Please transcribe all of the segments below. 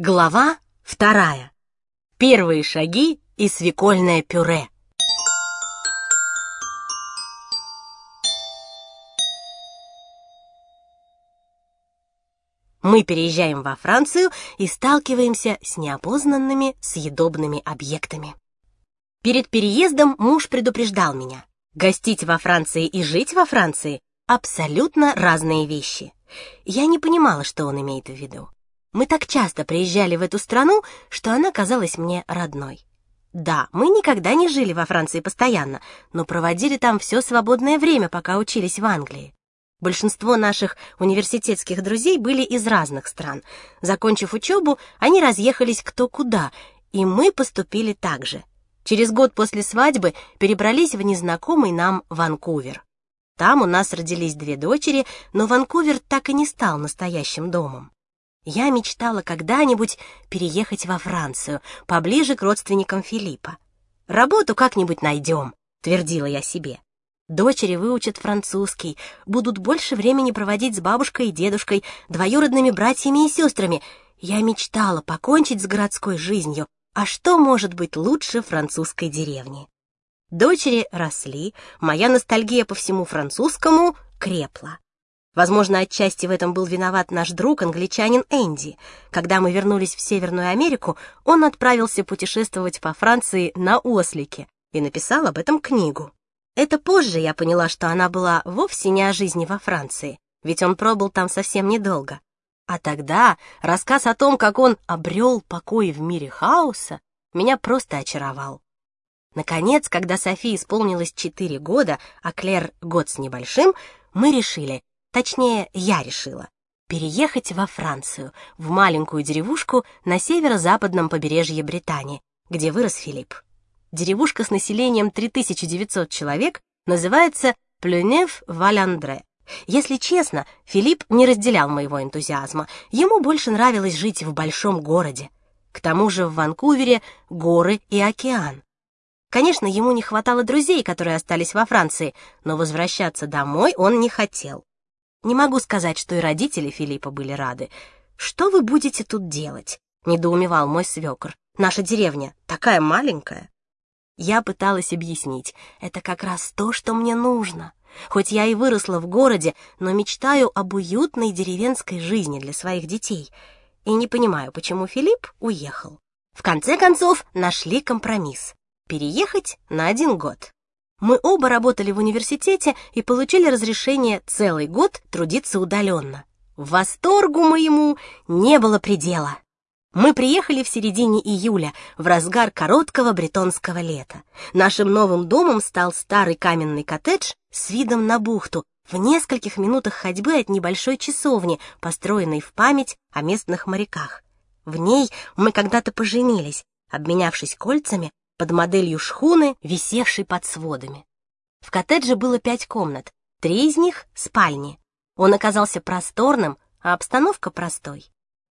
Глава вторая. Первые шаги и свекольное пюре. Мы переезжаем во Францию и сталкиваемся с неопознанными съедобными объектами. Перед переездом муж предупреждал меня. Гостить во Франции и жить во Франции — абсолютно разные вещи. Я не понимала, что он имеет в виду. Мы так часто приезжали в эту страну, что она казалась мне родной. Да, мы никогда не жили во Франции постоянно, но проводили там все свободное время, пока учились в Англии. Большинство наших университетских друзей были из разных стран. Закончив учебу, они разъехались кто куда, и мы поступили так же. Через год после свадьбы перебрались в незнакомый нам Ванкувер. Там у нас родились две дочери, но Ванкувер так и не стал настоящим домом. Я мечтала когда-нибудь переехать во Францию, поближе к родственникам Филиппа. «Работу как-нибудь найдем», — твердила я себе. Дочери выучат французский, будут больше времени проводить с бабушкой и дедушкой, двоюродными братьями и сестрами. Я мечтала покончить с городской жизнью. А что может быть лучше французской деревни? Дочери росли, моя ностальгия по всему французскому крепла. Возможно, отчасти в этом был виноват наш друг, англичанин Энди. Когда мы вернулись в Северную Америку, он отправился путешествовать по Франции на ослике и написал об этом книгу. Это позже я поняла, что она была вовсе не о жизни во Франции, ведь он пробыл там совсем недолго. А тогда рассказ о том, как он обрел покой в мире хаоса, меня просто очаровал. Наконец, когда Софии исполнилось четыре года, а Клер год с небольшим, мы решили, Точнее, я решила переехать во Францию, в маленькую деревушку на северо-западном побережье Британии, где вырос Филипп. Деревушка с населением 3900 человек называется Плюнев-Валандре. Если честно, Филипп не разделял моего энтузиазма. Ему больше нравилось жить в большом городе. К тому же в Ванкувере горы и океан. Конечно, ему не хватало друзей, которые остались во Франции, но возвращаться домой он не хотел. Не могу сказать, что и родители Филиппа были рады. «Что вы будете тут делать?» — недоумевал мой свекр. «Наша деревня такая маленькая». Я пыталась объяснить, это как раз то, что мне нужно. Хоть я и выросла в городе, но мечтаю об уютной деревенской жизни для своих детей. И не понимаю, почему Филипп уехал. В конце концов, нашли компромисс. Переехать на один год. Мы оба работали в университете и получили разрешение целый год трудиться удаленно. Восторгу моему не было предела. Мы приехали в середине июля, в разгар короткого бретонского лета. Нашим новым домом стал старый каменный коттедж с видом на бухту, в нескольких минутах ходьбы от небольшой часовни, построенной в память о местных моряках. В ней мы когда-то поженились, обменявшись кольцами под моделью шхуны, висевшей под сводами. В коттедже было пять комнат, три из них — спальни. Он оказался просторным, а обстановка простой.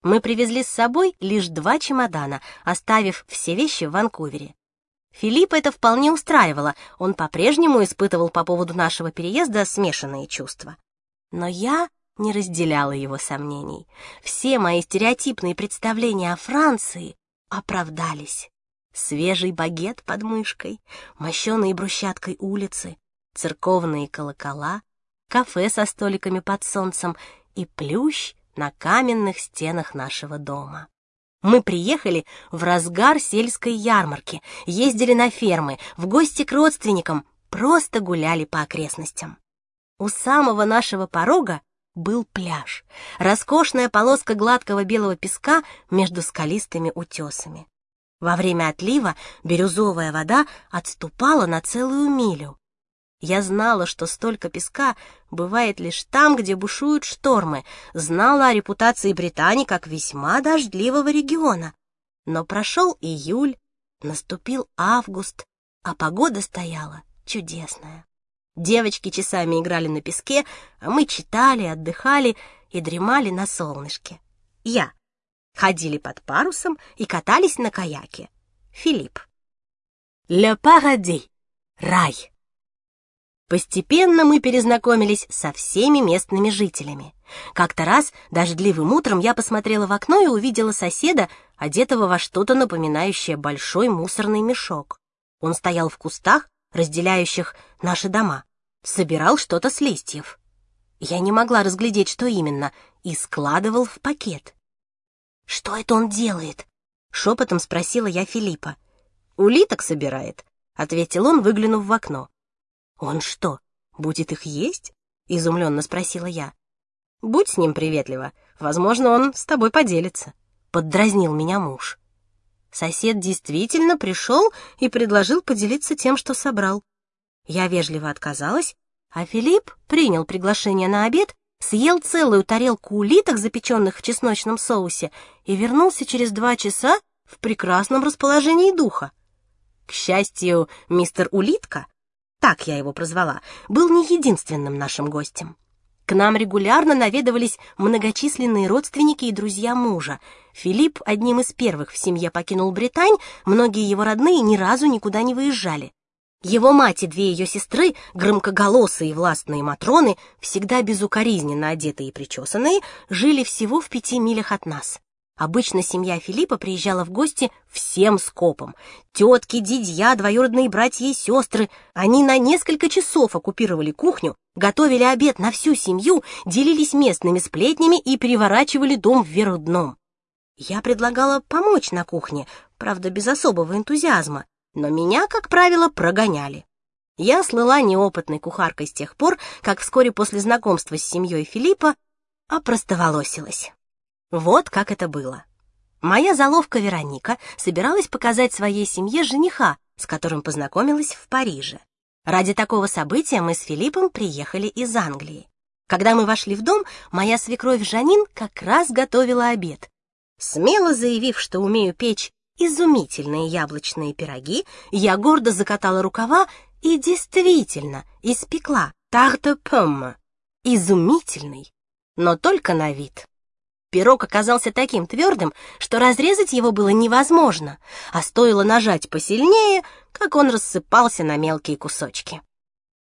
Мы привезли с собой лишь два чемодана, оставив все вещи в Ванкувере. Филиппа это вполне устраивало, он по-прежнему испытывал по поводу нашего переезда смешанные чувства. Но я не разделяла его сомнений. Все мои стереотипные представления о Франции оправдались свежий багет под мышкой, мощеные брусчаткой улицы, церковные колокола, кафе со столиками под солнцем и плющ на каменных стенах нашего дома. Мы приехали в разгар сельской ярмарки, ездили на фермы, в гости к родственникам, просто гуляли по окрестностям. У самого нашего порога был пляж, роскошная полоска гладкого белого песка между скалистыми утесами. Во время отлива бирюзовая вода отступала на целую милю. Я знала, что столько песка бывает лишь там, где бушуют штормы, знала о репутации Британии как весьма дождливого региона. Но прошел июль, наступил август, а погода стояла чудесная. Девочки часами играли на песке, а мы читали, отдыхали и дремали на солнышке. Я ходили под парусом и катались на каяке. Филипп. «Le paradis» — рай. Постепенно мы перезнакомились со всеми местными жителями. Как-то раз, дождливым утром, я посмотрела в окно и увидела соседа, одетого во что-то напоминающее большой мусорный мешок. Он стоял в кустах, разделяющих наши дома, собирал что-то с листьев. Я не могла разглядеть, что именно, и складывал в пакет. «Что это он делает?» — шепотом спросила я Филиппа. «Улиток собирает», — ответил он, выглянув в окно. «Он что, будет их есть?» — изумленно спросила я. «Будь с ним приветлива. Возможно, он с тобой поделится», — поддразнил меня муж. Сосед действительно пришел и предложил поделиться тем, что собрал. Я вежливо отказалась, а Филипп принял приглашение на обед, съел целую тарелку улиток, запеченных в чесночном соусе, и вернулся через два часа в прекрасном расположении духа. К счастью, мистер Улитка, так я его прозвала, был не единственным нашим гостем. К нам регулярно наведывались многочисленные родственники и друзья мужа. Филипп одним из первых в семье покинул Британь, многие его родные ни разу никуда не выезжали. Его мать и две ее сестры, громкоголосые и властные матроны, всегда безукоризненно одетые и причесанные, жили всего в пяти милях от нас. Обычно семья Филиппа приезжала в гости всем скопом. Тетки, дядья, двоюродные братья и сестры. Они на несколько часов оккупировали кухню, готовили обед на всю семью, делились местными сплетнями и переворачивали дом вверх дном. Я предлагала помочь на кухне, правда, без особого энтузиазма но меня, как правило, прогоняли. Я слыла неопытной кухаркой с тех пор, как вскоре после знакомства с семьей Филиппа опростоволосилась. Вот как это было. Моя заловка Вероника собиралась показать своей семье жениха, с которым познакомилась в Париже. Ради такого события мы с Филиппом приехали из Англии. Когда мы вошли в дом, моя свекровь Жанин как раз готовила обед. Смело заявив, что умею печь изумительные яблочные пироги, я гордо закатала рукава и действительно испекла тарта помма. Изумительный, но только на вид. Пирог оказался таким твердым, что разрезать его было невозможно, а стоило нажать посильнее, как он рассыпался на мелкие кусочки.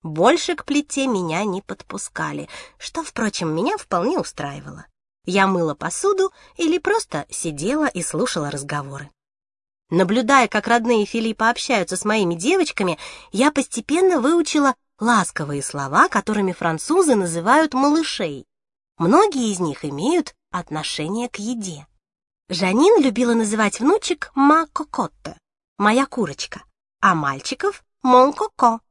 Больше к плите меня не подпускали, что, впрочем, меня вполне устраивало. Я мыла посуду или просто сидела и слушала разговоры. Наблюдая, как родные Филиппа общаются с моими девочками, я постепенно выучила ласковые слова, которыми французы называют малышей. Многие из них имеют отношение к еде. Жанин любила называть внучек «ма кокотте» — «моя курочка», а мальчиков «мон коко».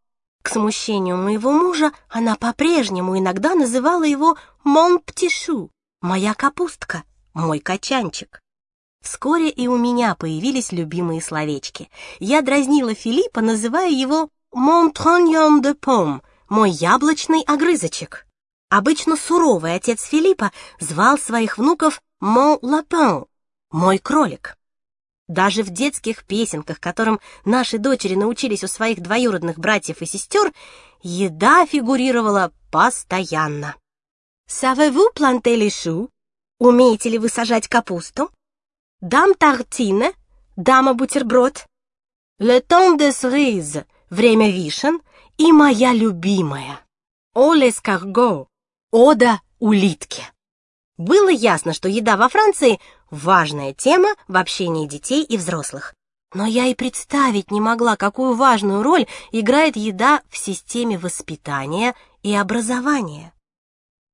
К смущению моего мужа она по-прежнему иногда называла его «мон птишу» — «моя капустка», «мой качанчик». Вскоре и у меня появились любимые словечки. Я дразнила Филиппа, называя его «mon trognon de pomme» — «мой яблочный огрызочек». Обычно суровый отец Филиппа звал своих внуков «mon lapin» — «мой кролик». Даже в детских песенках, которым наши дочери научились у своих двоюродных братьев и сестер, еда фигурировала постоянно. «Savez-vous planter les choux?» «Умеете ли вы сажать капусту?» Дам тартине, дама бутерброд. Le temps de cerise, время вишен, и моя любимая. О l'escargot, ода улитки. Было ясно, что еда во Франции – важная тема в общении детей и взрослых. Но я и представить не могла, какую важную роль играет еда в системе воспитания и образования.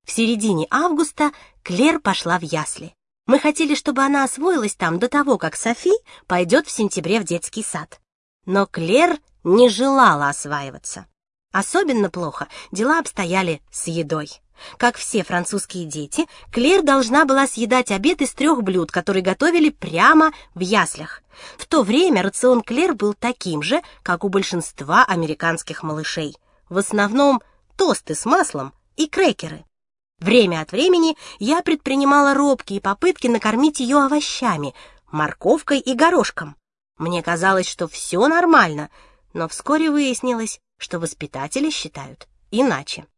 В середине августа Клер пошла в ясли. Мы хотели, чтобы она освоилась там до того, как Софи пойдет в сентябре в детский сад. Но Клер не желала осваиваться. Особенно плохо дела обстояли с едой. Как все французские дети, Клер должна была съедать обед из трех блюд, которые готовили прямо в яслях. В то время рацион Клер был таким же, как у большинства американских малышей. В основном тосты с маслом и крекеры. Время от времени я предпринимала робкие попытки накормить ее овощами, морковкой и горошком. Мне казалось, что все нормально, но вскоре выяснилось, что воспитатели считают иначе.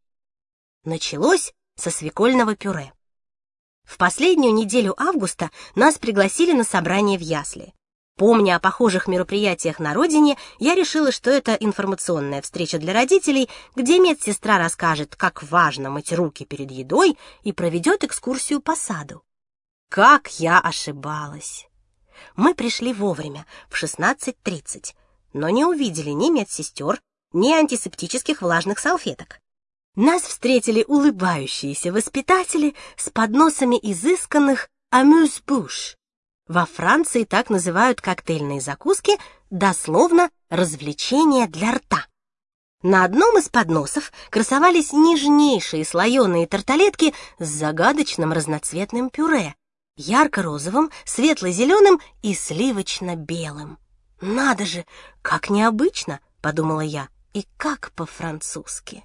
Началось со свекольного пюре. В последнюю неделю августа нас пригласили на собрание в ясли. Помня о похожих мероприятиях на родине, я решила, что это информационная встреча для родителей, где медсестра расскажет, как важно мыть руки перед едой и проведет экскурсию по саду. Как я ошибалась! Мы пришли вовремя, в 16.30, но не увидели ни медсестер, ни антисептических влажных салфеток. Нас встретили улыбающиеся воспитатели с подносами изысканных «амюс-буш», во Франции так называют коктейльные закуски, дословно «развлечения для рта». На одном из подносов красовались нежнейшие слоеные тарталетки с загадочным разноцветным пюре, ярко-розовым, светло-зеленым и сливочно-белым. «Надо же, как необычно!» — подумала я. «И как по-французски!»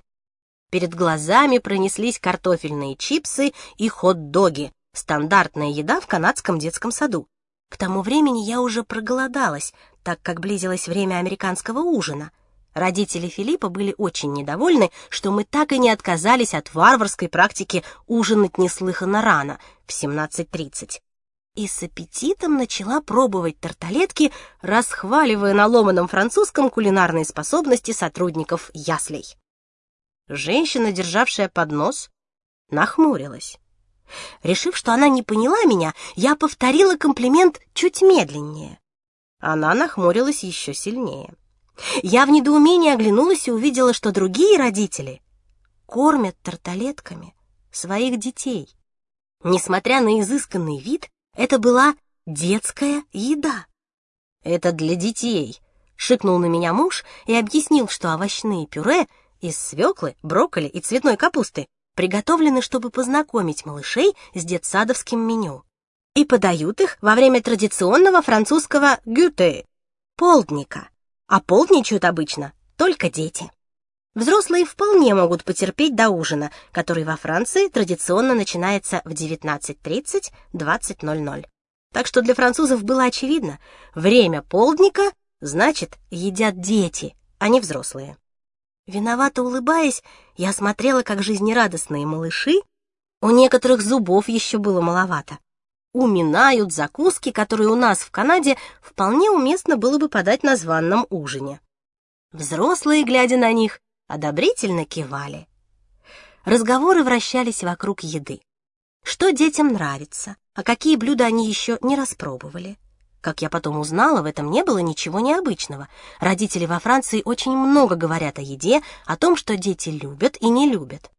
Перед глазами пронеслись картофельные чипсы и хот-доги, Стандартная еда в канадском детском саду. К тому времени я уже проголодалась, так как близилось время американского ужина. Родители Филиппа были очень недовольны, что мы так и не отказались от варварской практики ужинать неслыханно рано, в 17.30. И с аппетитом начала пробовать тарталетки, расхваливая на ломаном французском кулинарные способности сотрудников яслей. Женщина, державшая поднос, нахмурилась. Решив, что она не поняла меня, я повторила комплимент чуть медленнее. Она нахмурилась еще сильнее. Я в недоумении оглянулась и увидела, что другие родители кормят тарталетками своих детей. Несмотря на изысканный вид, это была детская еда. «Это для детей», — шикнул на меня муж и объяснил, что овощные пюре из свеклы, брокколи и цветной капусты приготовлены, чтобы познакомить малышей с детсадовским меню. И подают их во время традиционного французского «гюте» — полдника. А полдничают обычно только дети. Взрослые вполне могут потерпеть до ужина, который во Франции традиционно начинается в 19.30-20.00. Так что для французов было очевидно, время полдника значит едят дети, а не взрослые. Виновато улыбаясь, я смотрела, как жизнерадостные малыши, у некоторых зубов еще было маловато, уминают закуски, которые у нас в Канаде вполне уместно было бы подать на званном ужине. Взрослые, глядя на них, одобрительно кивали. Разговоры вращались вокруг еды. Что детям нравится, а какие блюда они еще не распробовали. Как я потом узнала, в этом не было ничего необычного. Родители во Франции очень много говорят о еде, о том, что дети любят и не любят.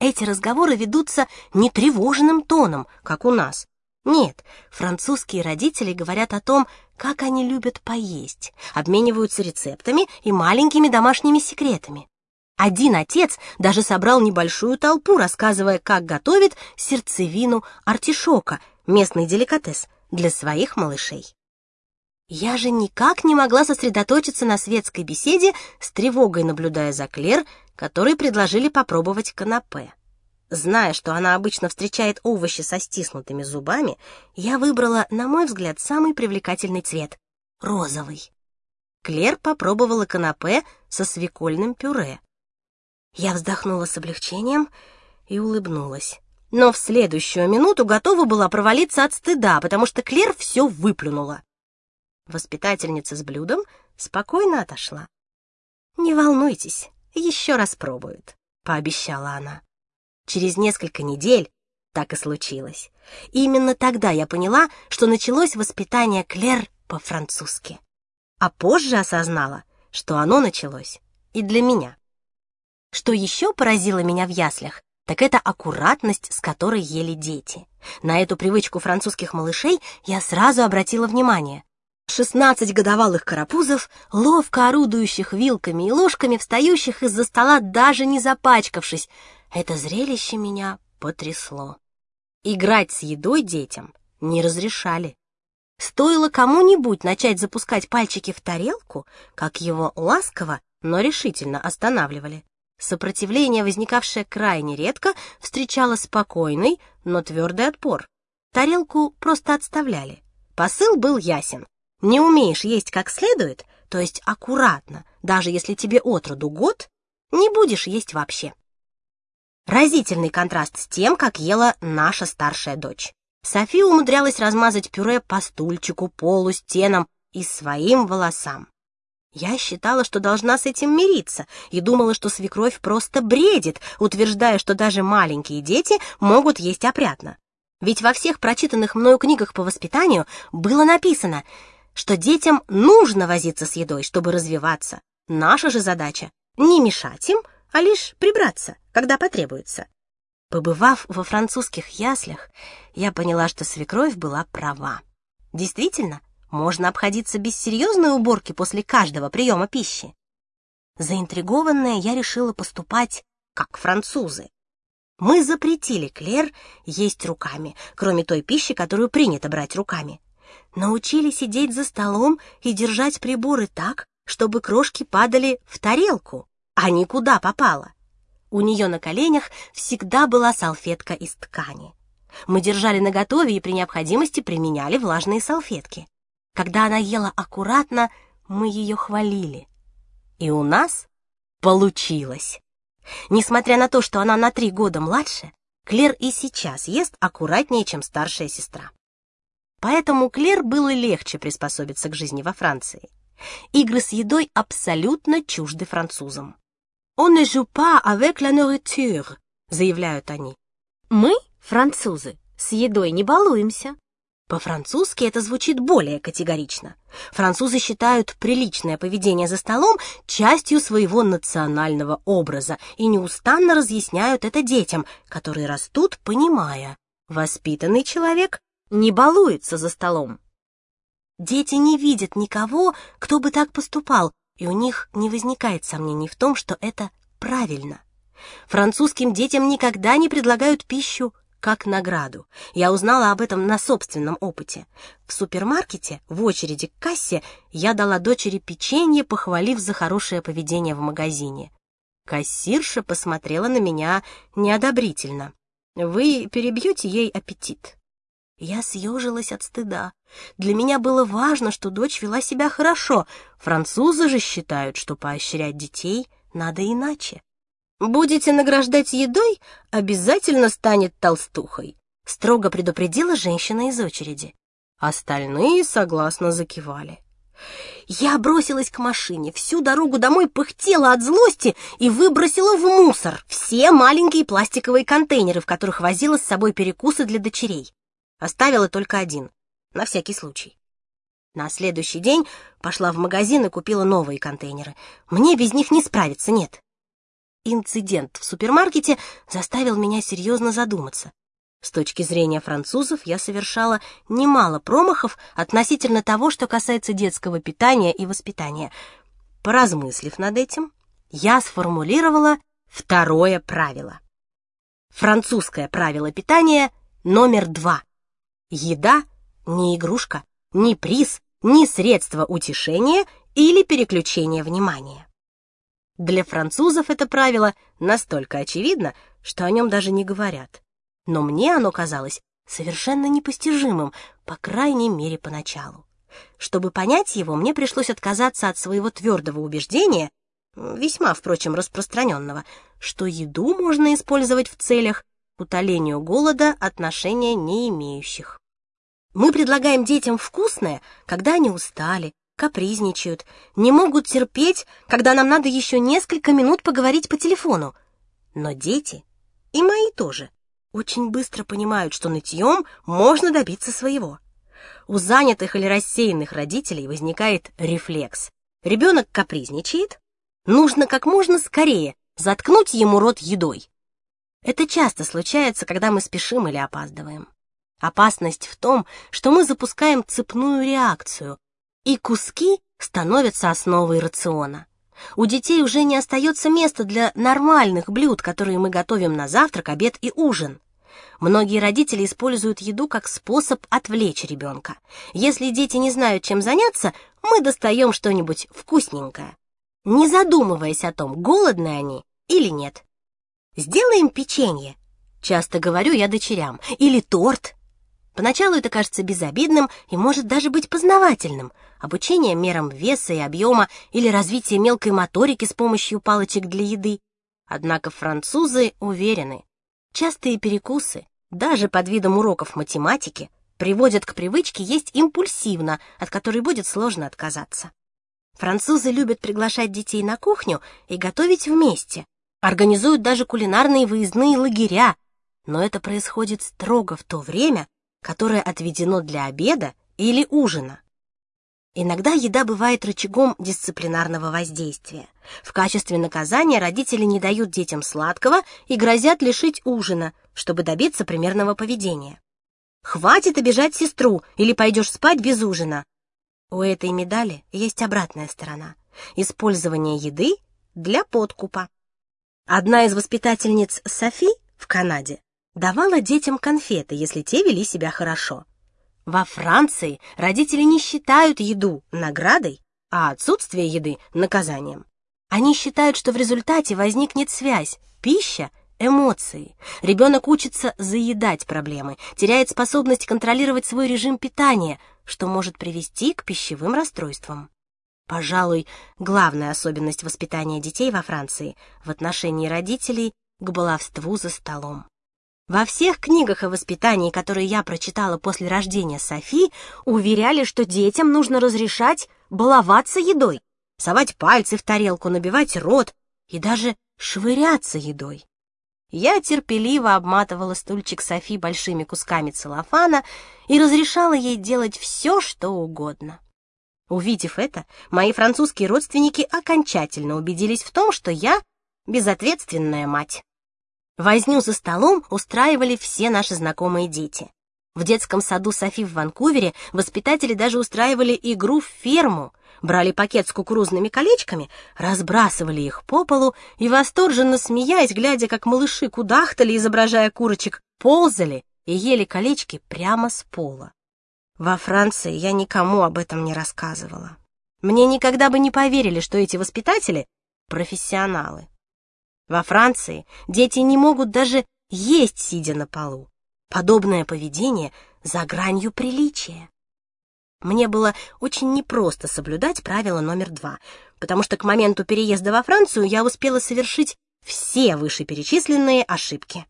Эти разговоры ведутся не тревожным тоном, как у нас. Нет, французские родители говорят о том, как они любят поесть, обмениваются рецептами и маленькими домашними секретами. Один отец даже собрал небольшую толпу, рассказывая, как готовит сердцевину артишока, местный деликатес, для своих малышей. Я же никак не могла сосредоточиться на светской беседе, с тревогой наблюдая за Клер, которой предложили попробовать канапе. Зная, что она обычно встречает овощи со стиснутыми зубами, я выбрала, на мой взгляд, самый привлекательный цвет — розовый. Клер попробовала канапе со свекольным пюре. Я вздохнула с облегчением и улыбнулась. Но в следующую минуту готова была провалиться от стыда, потому что Клер все выплюнула. Воспитательница с блюдом спокойно отошла. «Не волнуйтесь, еще раз пробуют», — пообещала она. Через несколько недель так и случилось. И именно тогда я поняла, что началось воспитание Клер по-французски. А позже осознала, что оно началось и для меня. Что еще поразило меня в яслях, так это аккуратность, с которой ели дети. На эту привычку французских малышей я сразу обратила внимание. Шестнадцать годовалых карапузов, ловко орудующих вилками и ложками, встающих из-за стола, даже не запачкавшись. Это зрелище меня потрясло. Играть с едой детям не разрешали. Стоило кому-нибудь начать запускать пальчики в тарелку, как его ласково, но решительно останавливали. Сопротивление, возникавшее крайне редко, встречало спокойный, но твердый отпор. Тарелку просто отставляли. Посыл был ясен. Не умеешь есть как следует, то есть аккуратно, даже если тебе от роду год, не будешь есть вообще. Разительный контраст с тем, как ела наша старшая дочь. София умудрялась размазать пюре по стульчику, полу, стенам и своим волосам. Я считала, что должна с этим мириться, и думала, что свекровь просто бредит, утверждая, что даже маленькие дети могут есть опрятно. Ведь во всех прочитанных мною книгах по воспитанию было написано, что детям нужно возиться с едой, чтобы развиваться. Наша же задача — не мешать им, а лишь прибраться, когда потребуется. Побывав во французских яслях, я поняла, что свекровь была права. Действительно, можно обходиться без серьезной уборки после каждого приема пищи. Заинтригованная, я решила поступать как французы. Мы запретили Клер есть руками, кроме той пищи, которую принято брать руками. Научили сидеть за столом и держать приборы так, чтобы крошки падали в тарелку, а не куда попало. У нее на коленях всегда была салфетка из ткани. Мы держали наготове и при необходимости применяли влажные салфетки. Когда она ела аккуратно, мы ее хвалили. И у нас получилось. Несмотря на то, что она на три года младше, Клер и сейчас ест аккуратнее, чем старшая сестра. Поэтому Клер было легче приспособиться к жизни во Франции. Игры с едой абсолютно чужды французам. «On ne joue pas avec la nourriture», — заявляют они. Мы, французы, с едой не балуемся. По-французски это звучит более категорично. Французы считают приличное поведение за столом частью своего национального образа и неустанно разъясняют это детям, которые растут, понимая, воспитанный человек не балуется за столом. Дети не видят никого, кто бы так поступал, и у них не возникает сомнений в том, что это правильно. Французским детям никогда не предлагают пищу как награду. Я узнала об этом на собственном опыте. В супермаркете, в очереди к кассе, я дала дочери печенье, похвалив за хорошее поведение в магазине. Кассирша посмотрела на меня неодобрительно. «Вы перебьете ей аппетит». Я съежилась от стыда. Для меня было важно, что дочь вела себя хорошо. Французы же считают, что поощрять детей надо иначе. «Будете награждать едой, обязательно станет толстухой», строго предупредила женщина из очереди. Остальные согласно закивали. Я бросилась к машине, всю дорогу домой пыхтела от злости и выбросила в мусор все маленькие пластиковые контейнеры, в которых возила с собой перекусы для дочерей. Оставила только один, на всякий случай. На следующий день пошла в магазин и купила новые контейнеры. Мне без них не справиться, нет инцидент в супермаркете заставил меня серьезно задуматься. С точки зрения французов я совершала немало промахов относительно того, что касается детского питания и воспитания. Поразмыслив над этим, я сформулировала второе правило. Французское правило питания номер два. Еда не игрушка, не приз, не средство утешения или переключения внимания. Для французов это правило настолько очевидно, что о нем даже не говорят. Но мне оно казалось совершенно непостижимым, по крайней мере, поначалу. Чтобы понять его, мне пришлось отказаться от своего твердого убеждения, весьма, впрочем, распространенного, что еду можно использовать в целях утолению голода отношения не имеющих. Мы предлагаем детям вкусное, когда они устали, капризничают, не могут терпеть, когда нам надо еще несколько минут поговорить по телефону. Но дети, и мои тоже, очень быстро понимают, что нытьем можно добиться своего. У занятых или рассеянных родителей возникает рефлекс. Ребенок капризничает, нужно как можно скорее заткнуть ему рот едой. Это часто случается, когда мы спешим или опаздываем. Опасность в том, что мы запускаем цепную реакцию, и куски становятся основой рациона. У детей уже не остается места для нормальных блюд, которые мы готовим на завтрак, обед и ужин. Многие родители используют еду как способ отвлечь ребенка. Если дети не знают, чем заняться, мы достаем что-нибудь вкусненькое, не задумываясь о том, голодны они или нет. Сделаем печенье, часто говорю я дочерям, или торт. Поначалу это кажется безобидным и может даже быть познавательным – обучение мерам веса и объема или развитие мелкой моторики с помощью палочек для еды. Однако французы уверены, частые перекусы, даже под видом уроков математики, приводят к привычке есть импульсивно, от которой будет сложно отказаться. Французы любят приглашать детей на кухню и готовить вместе, организуют даже кулинарные выездные лагеря, но это происходит строго в то время, которое отведено для обеда или ужина. Иногда еда бывает рычагом дисциплинарного воздействия. В качестве наказания родители не дают детям сладкого и грозят лишить ужина, чтобы добиться примерного поведения. «Хватит обижать сестру, или пойдешь спать без ужина». У этой медали есть обратная сторона — использование еды для подкупа. Одна из воспитательниц Софи в Канаде давала детям конфеты, если те вели себя хорошо. Во Франции родители не считают еду наградой, а отсутствие еды — наказанием. Они считают, что в результате возникнет связь пища — эмоции. Ребенок учится заедать проблемы, теряет способность контролировать свой режим питания, что может привести к пищевым расстройствам. Пожалуй, главная особенность воспитания детей во Франции в отношении родителей к баловству за столом. Во всех книгах о воспитании, которые я прочитала после рождения Софи, уверяли, что детям нужно разрешать баловаться едой, совать пальцы в тарелку, набивать рот и даже швыряться едой. Я терпеливо обматывала стульчик Софи большими кусками целлофана и разрешала ей делать все, что угодно. Увидев это, мои французские родственники окончательно убедились в том, что я безответственная мать. Возню за столом устраивали все наши знакомые дети. В детском саду Софи в Ванкувере воспитатели даже устраивали игру в ферму, брали пакет с кукурузными колечками, разбрасывали их по полу и, восторженно смеясь, глядя, как малыши кудахтали, изображая курочек, ползали и ели колечки прямо с пола. Во Франции я никому об этом не рассказывала. Мне никогда бы не поверили, что эти воспитатели — профессионалы. Во Франции дети не могут даже есть, сидя на полу. Подобное поведение за гранью приличия. Мне было очень непросто соблюдать правило номер два, потому что к моменту переезда во Францию я успела совершить все вышеперечисленные ошибки.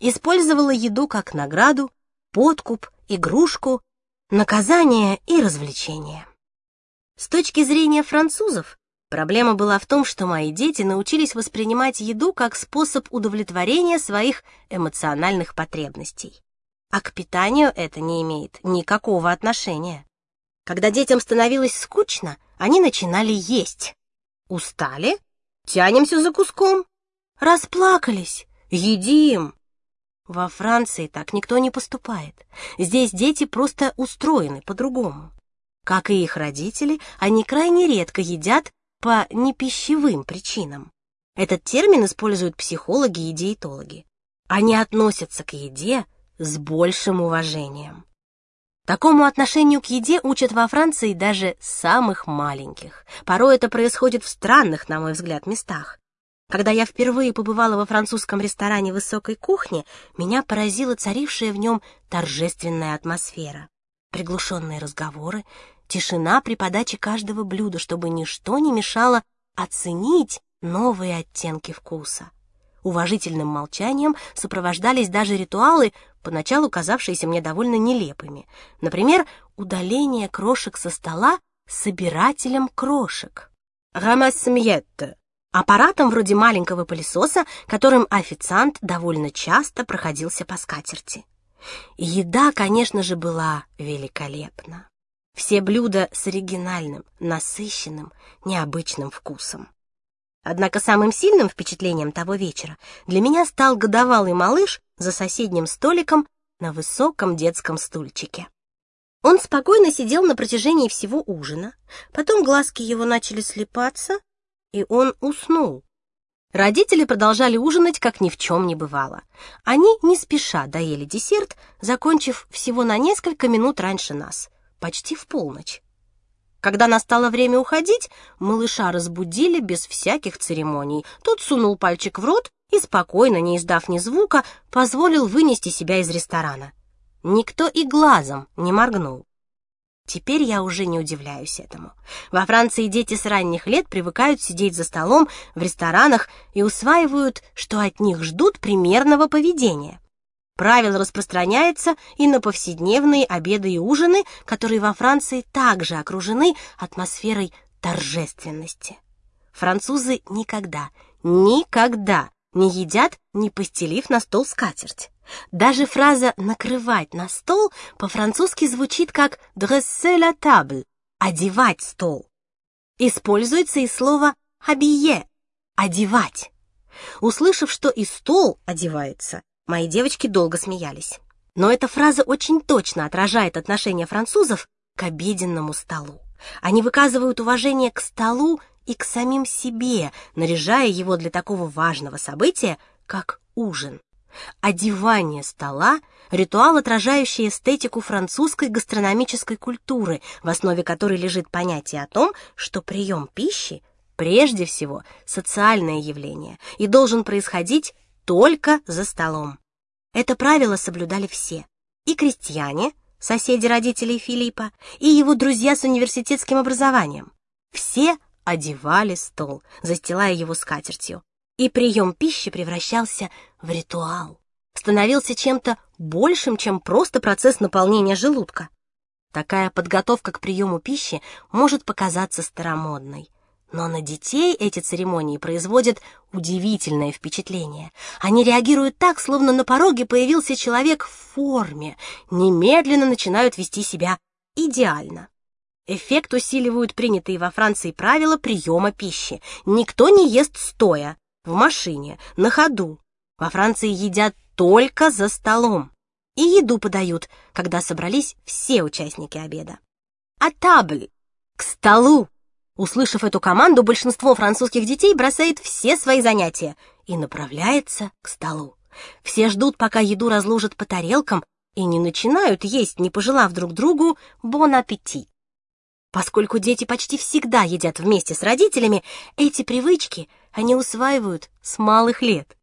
Использовала еду как награду, подкуп, игрушку, наказание и развлечение. С точки зрения французов, Проблема была в том, что мои дети научились воспринимать еду как способ удовлетворения своих эмоциональных потребностей. А к питанию это не имеет никакого отношения. Когда детям становилось скучно, они начинали есть. Устали? Тянемся за куском. Расплакались? Едим. Во Франции так никто не поступает. Здесь дети просто устроены по-другому. Как и их родители, они крайне редко едят по непищевым причинам. Этот термин используют психологи и диетологи. Они относятся к еде с большим уважением. Такому отношению к еде учат во Франции даже самых маленьких. Порой это происходит в странных, на мой взгляд, местах. Когда я впервые побывала во французском ресторане высокой кухни, меня поразила царившая в нем торжественная атмосфера. Приглушенные разговоры, Тишина при подаче каждого блюда, чтобы ничто не мешало оценить новые оттенки вкуса. Уважительным молчанием сопровождались даже ритуалы, поначалу казавшиеся мне довольно нелепыми. Например, удаление крошек со стола собирателем крошек. Рамассмьетте — аппаратом вроде маленького пылесоса, которым официант довольно часто проходился по скатерти. еда, конечно же, была великолепна. Все блюда с оригинальным, насыщенным, необычным вкусом. Однако самым сильным впечатлением того вечера для меня стал годовалый малыш за соседним столиком на высоком детском стульчике. Он спокойно сидел на протяжении всего ужина, потом глазки его начали слепаться, и он уснул. Родители продолжали ужинать, как ни в чем не бывало. Они не спеша доели десерт, закончив всего на несколько минут раньше нас почти в полночь. Когда настало время уходить, малыша разбудили без всяких церемоний. Тот сунул пальчик в рот и, спокойно, не издав ни звука, позволил вынести себя из ресторана. Никто и глазом не моргнул. Теперь я уже не удивляюсь этому. Во Франции дети с ранних лет привыкают сидеть за столом в ресторанах и усваивают, что от них ждут примерного поведения. Правило распространяется и на повседневные обеды и ужины, которые во Франции также окружены атмосферой торжественности. Французы никогда, никогда не едят, не постелив на стол скатерть. Даже фраза «накрывать на стол» по-французски звучит как «dresser la table» — «одевать стол». Используется и слово «habiller» — «одевать». Услышав, что и стол одевается, мои девочки долго смеялись. Но эта фраза очень точно отражает отношение французов к обеденному столу. Они выказывают уважение к столу и к самим себе, наряжая его для такого важного события, как ужин. Одевание стола — ритуал, отражающий эстетику французской гастрономической культуры, в основе которой лежит понятие о том, что прием пищи прежде всего социальное явление и должен происходить только за столом. Это правило соблюдали все. И крестьяне, соседи родителей Филиппа, и его друзья с университетским образованием. Все одевали стол, застилая его скатертью. И прием пищи превращался в ритуал. Становился чем-то большим, чем просто процесс наполнения желудка. Такая подготовка к приему пищи может показаться старомодной. Но на детей эти церемонии производят удивительное впечатление. Они реагируют так, словно на пороге появился человек в форме, немедленно начинают вести себя идеально. Эффект усиливают принятые во Франции правила приема пищи. Никто не ест стоя, в машине, на ходу. Во Франции едят только за столом. И еду подают, когда собрались все участники обеда. А табль — к столу! Услышав эту команду, большинство французских детей бросает все свои занятия и направляется к столу. Все ждут, пока еду разложат по тарелкам, и не начинают есть, не пожелав друг другу «бон аппетит». Поскольку дети почти всегда едят вместе с родителями, эти привычки они усваивают с малых лет.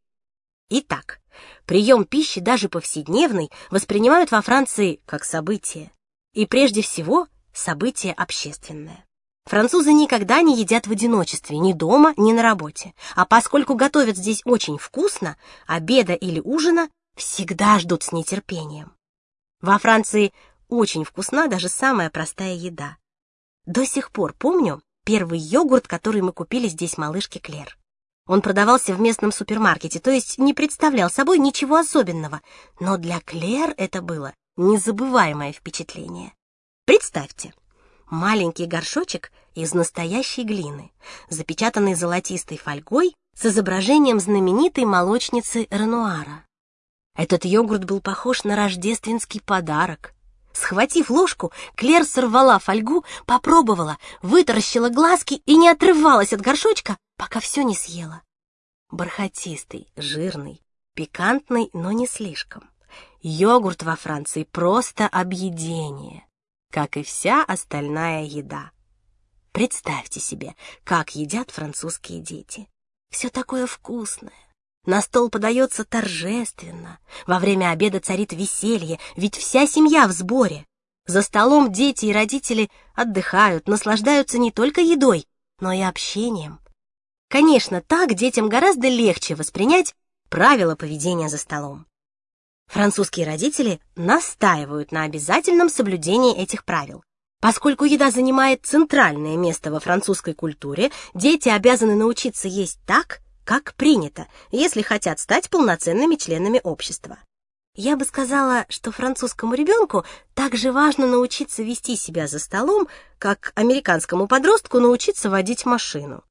Итак, прием пищи даже повседневный воспринимают во Франции как событие. И прежде всего событие общественное. Французы никогда не едят в одиночестве, ни дома, ни на работе. А поскольку готовят здесь очень вкусно, обеда или ужина всегда ждут с нетерпением. Во Франции очень вкусна даже самая простая еда. До сих пор помню первый йогурт, который мы купили здесь малышке Клер. Он продавался в местном супермаркете, то есть не представлял собой ничего особенного. Но для Клер это было незабываемое впечатление. Представьте, маленький горшочек из настоящей глины, запечатанный золотистой фольгой с изображением знаменитой молочницы Ренуара. Этот йогурт был похож на рождественский подарок. Схватив ложку, Клер сорвала фольгу, попробовала, вытаращила глазки и не отрывалась от горшочка, пока все не съела. Бархатистый, жирный, пикантный, но не слишком. Йогурт во Франции просто объедение как и вся остальная еда. Представьте себе, как едят французские дети. Все такое вкусное. На стол подается торжественно. Во время обеда царит веселье, ведь вся семья в сборе. За столом дети и родители отдыхают, наслаждаются не только едой, но и общением. Конечно, так детям гораздо легче воспринять правила поведения за столом. Французские родители настаивают на обязательном соблюдении этих правил. Поскольку еда занимает центральное место во французской культуре, дети обязаны научиться есть так, как принято, если хотят стать полноценными членами общества. Я бы сказала, что французскому ребенку также важно научиться вести себя за столом, как американскому подростку научиться водить машину.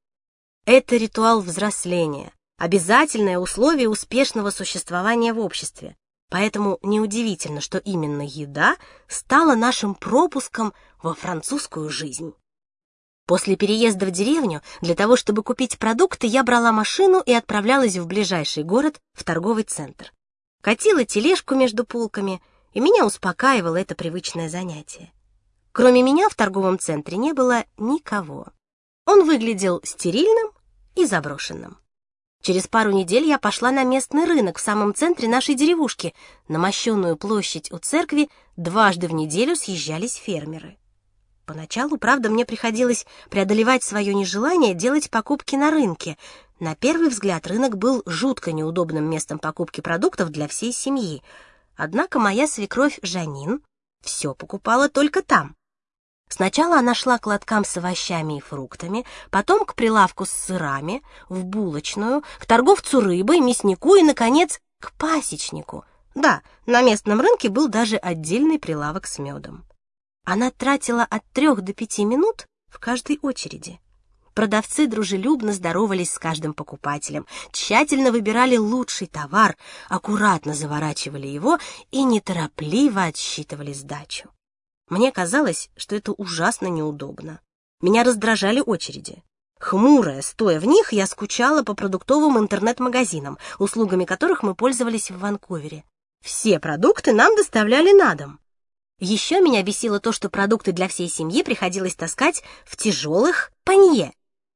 Это ритуал взросления, обязательное условие успешного существования в обществе. Поэтому неудивительно, что именно еда стала нашим пропуском во французскую жизнь. После переезда в деревню для того, чтобы купить продукты, я брала машину и отправлялась в ближайший город, в торговый центр. Катила тележку между полками, и меня успокаивало это привычное занятие. Кроме меня в торговом центре не было никого. Он выглядел стерильным и заброшенным. Через пару недель я пошла на местный рынок в самом центре нашей деревушки. На мощенную площадь у церкви дважды в неделю съезжались фермеры. Поначалу, правда, мне приходилось преодолевать свое нежелание делать покупки на рынке. На первый взгляд рынок был жутко неудобным местом покупки продуктов для всей семьи. Однако моя свекровь Жанин все покупала только там. Сначала она шла к лоткам с овощами и фруктами, потом к прилавку с сырами, в булочную, к торговцу рыбой, мяснику и, наконец, к пасечнику. Да, на местном рынке был даже отдельный прилавок с медом. Она тратила от трех до пяти минут в каждой очереди. Продавцы дружелюбно здоровались с каждым покупателем, тщательно выбирали лучший товар, аккуратно заворачивали его и неторопливо отсчитывали сдачу. Мне казалось, что это ужасно неудобно. Меня раздражали очереди. Хмурая, стоя в них, я скучала по продуктовым интернет-магазинам, услугами которых мы пользовались в Ванкувере. Все продукты нам доставляли на дом. Еще меня бесило то, что продукты для всей семьи приходилось таскать в тяжелых панье,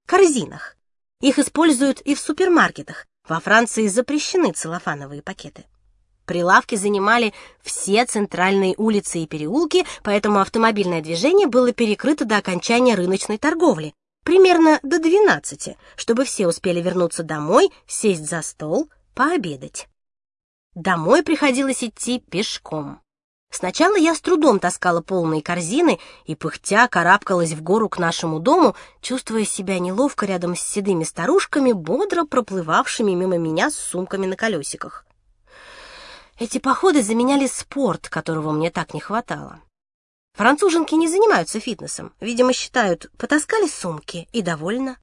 корзинах. Их используют и в супермаркетах. Во Франции запрещены целлофановые пакеты. Прилавки занимали все центральные улицы и переулки, поэтому автомобильное движение было перекрыто до окончания рыночной торговли, примерно до 12, чтобы все успели вернуться домой, сесть за стол, пообедать. Домой приходилось идти пешком. Сначала я с трудом таскала полные корзины и, пыхтя, карабкалась в гору к нашему дому, чувствуя себя неловко рядом с седыми старушками, бодро проплывавшими мимо меня с сумками на колесиках. Эти походы заменяли спорт, которого мне так не хватало. Француженки не занимаются фитнесом, видимо, считают, потаскали сумки и довольно.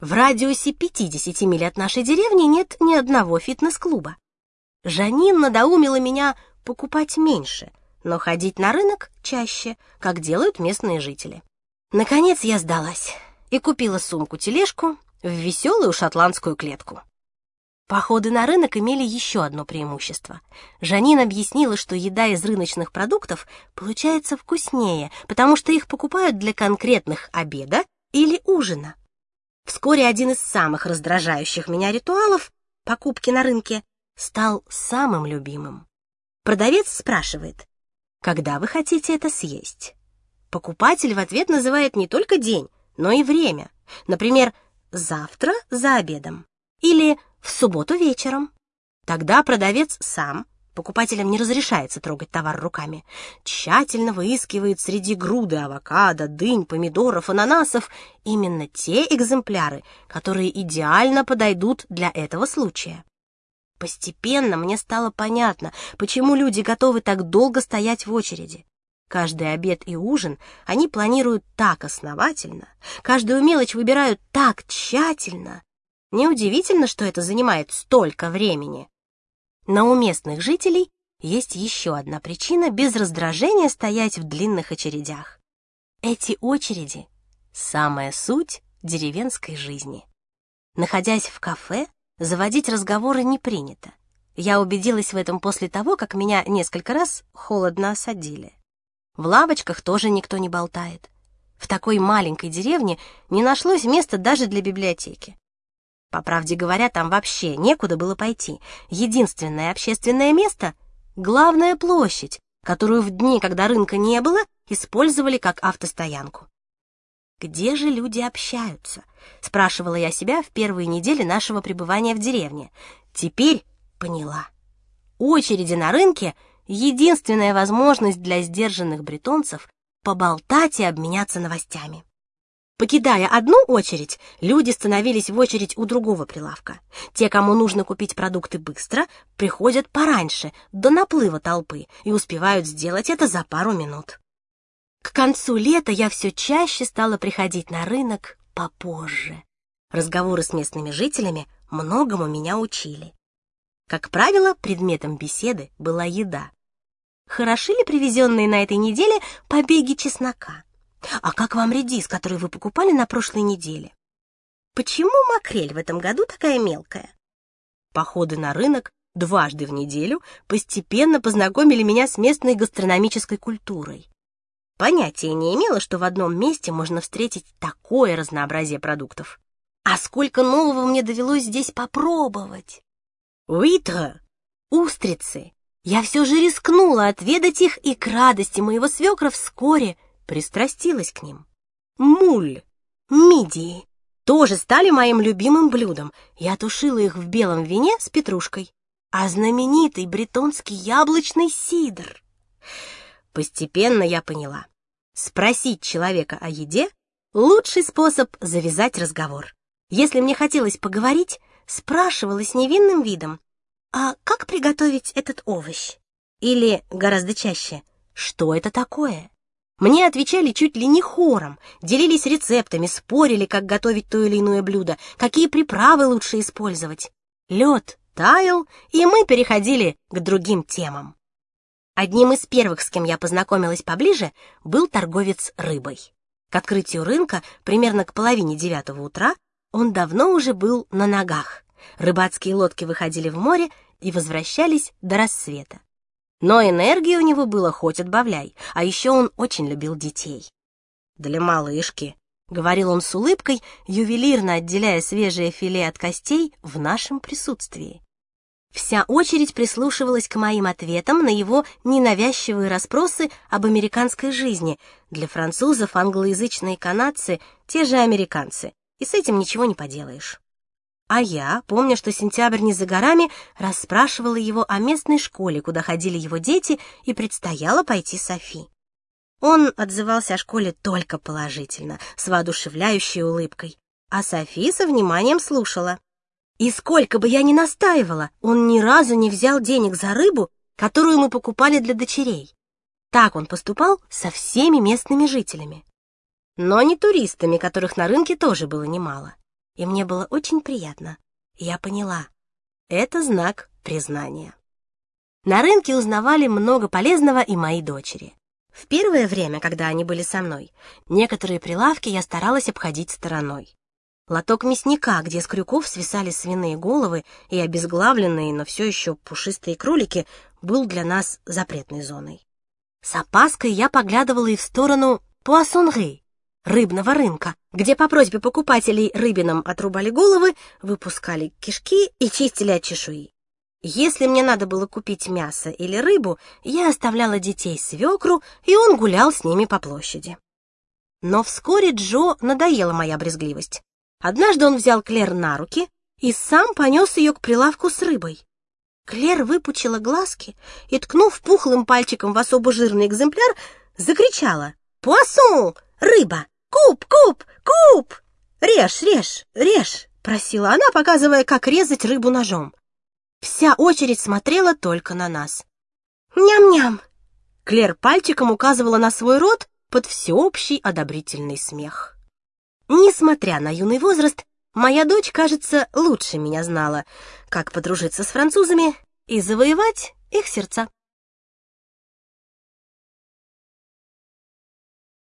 В радиусе 50 миль от нашей деревни нет ни одного фитнес-клуба. Жанин надоумила меня покупать меньше, но ходить на рынок чаще, как делают местные жители. Наконец я сдалась и купила сумку-тележку в веселую шотландскую клетку. Походы на рынок имели еще одно преимущество. Жанин объяснила, что еда из рыночных продуктов получается вкуснее, потому что их покупают для конкретных обеда или ужина. Вскоре один из самых раздражающих меня ритуалов — покупки на рынке — стал самым любимым. Продавец спрашивает, когда вы хотите это съесть? Покупатель в ответ называет не только день, но и время. Например, завтра за обедом или в субботу вечером. Тогда продавец сам, покупателям не разрешается трогать товар руками, тщательно выискивает среди груды авокадо, дынь, помидоров, ананасов именно те экземпляры, которые идеально подойдут для этого случая. Постепенно мне стало понятно, почему люди готовы так долго стоять в очереди. Каждый обед и ужин они планируют так основательно, каждую мелочь выбирают так тщательно, Неудивительно, что это занимает столько времени. Но у местных жителей есть еще одна причина без раздражения стоять в длинных очередях. Эти очереди — самая суть деревенской жизни. Находясь в кафе, заводить разговоры не принято. Я убедилась в этом после того, как меня несколько раз холодно осадили. В лавочках тоже никто не болтает. В такой маленькой деревне не нашлось места даже для библиотеки. По правде говоря, там вообще некуда было пойти. Единственное общественное место — главная площадь, которую в дни, когда рынка не было, использовали как автостоянку. «Где же люди общаются?» — спрашивала я себя в первые недели нашего пребывания в деревне. Теперь поняла. Очереди на рынке — единственная возможность для сдержанных бретонцев поболтать и обменяться новостями. Покидая одну очередь, люди становились в очередь у другого прилавка. Те, кому нужно купить продукты быстро, приходят пораньше, до наплыва толпы, и успевают сделать это за пару минут. К концу лета я все чаще стала приходить на рынок попозже. Разговоры с местными жителями многому меня учили. Как правило, предметом беседы была еда. Хороши ли привезенные на этой неделе побеги чеснока? А как вам редис, который вы покупали на прошлой неделе? Почему макрель в этом году такая мелкая? Походы на рынок дважды в неделю постепенно познакомили меня с местной гастрономической культурой. Понятия не имела, что в одном месте можно встретить такое разнообразие продуктов. А сколько нового мне довелось здесь попробовать! Уитра! Устрицы! Я все же рискнула отведать их, и к радости моего свекра вскоре пристрастилась к ним. Муль, мидии тоже стали моим любимым блюдом. Я тушила их в белом вине с петрушкой. а знаменитый бретонский яблочный сидр. Постепенно я поняла. Спросить человека о еде — лучший способ завязать разговор. Если мне хотелось поговорить, спрашивала с невинным видом, «А как приготовить этот овощ?» Или, гораздо чаще, «Что это такое?» Мне отвечали чуть ли не хором, делились рецептами, спорили, как готовить то или иное блюдо, какие приправы лучше использовать. Лед таял, и мы переходили к другим темам. Одним из первых, с кем я познакомилась поближе, был торговец рыбой. К открытию рынка, примерно к половине девятого утра, он давно уже был на ногах. Рыбацкие лодки выходили в море и возвращались до рассвета. Но энергии у него было хоть отбавляй, а еще он очень любил детей. «Для малышки», — говорил он с улыбкой, ювелирно отделяя свежее филе от костей в нашем присутствии. Вся очередь прислушивалась к моим ответам на его ненавязчивые расспросы об американской жизни. Для французов англоязычные канадцы — те же американцы, и с этим ничего не поделаешь. А я, помня, что сентябрь не за горами, расспрашивала его о местной школе, куда ходили его дети, и предстояло пойти Софи. Он отзывался о школе только положительно, с воодушевляющей улыбкой, а Софи со вниманием слушала. И сколько бы я ни настаивала, он ни разу не взял денег за рыбу, которую мы покупали для дочерей. Так он поступал со всеми местными жителями. Но не туристами, которых на рынке тоже было немало. И мне было очень приятно. Я поняла. Это знак признания. На рынке узнавали много полезного и мои дочери. В первое время, когда они были со мной, некоторые прилавки я старалась обходить стороной. Лоток мясника, где с крюков свисали свиные головы и обезглавленные, но все еще пушистые кролики, был для нас запретной зоной. С опаской я поглядывала и в сторону Пуассонри, рыбного рынка, где по просьбе покупателей рыбинам отрубали головы, выпускали кишки и чистили от чешуи. Если мне надо было купить мясо или рыбу, я оставляла детей свекру, и он гулял с ними по площади. Но вскоре Джо надоела моя брезгливость. Однажды он взял Клер на руки и сам понес ее к прилавку с рыбой. Клер выпучила глазки и, ткнув пухлым пальчиком в особо жирный экземпляр, закричала «Пуассон! Рыба! Куб! Куб! Куб! Режь, режь, режь!» — просила она, показывая, как резать рыбу ножом. Вся очередь смотрела только на нас. «Ням-ням!» Клер пальчиком указывала на свой рот под всеобщий одобрительный смех. Несмотря на юный возраст, моя дочь, кажется, лучше меня знала, как подружиться с французами и завоевать их сердца.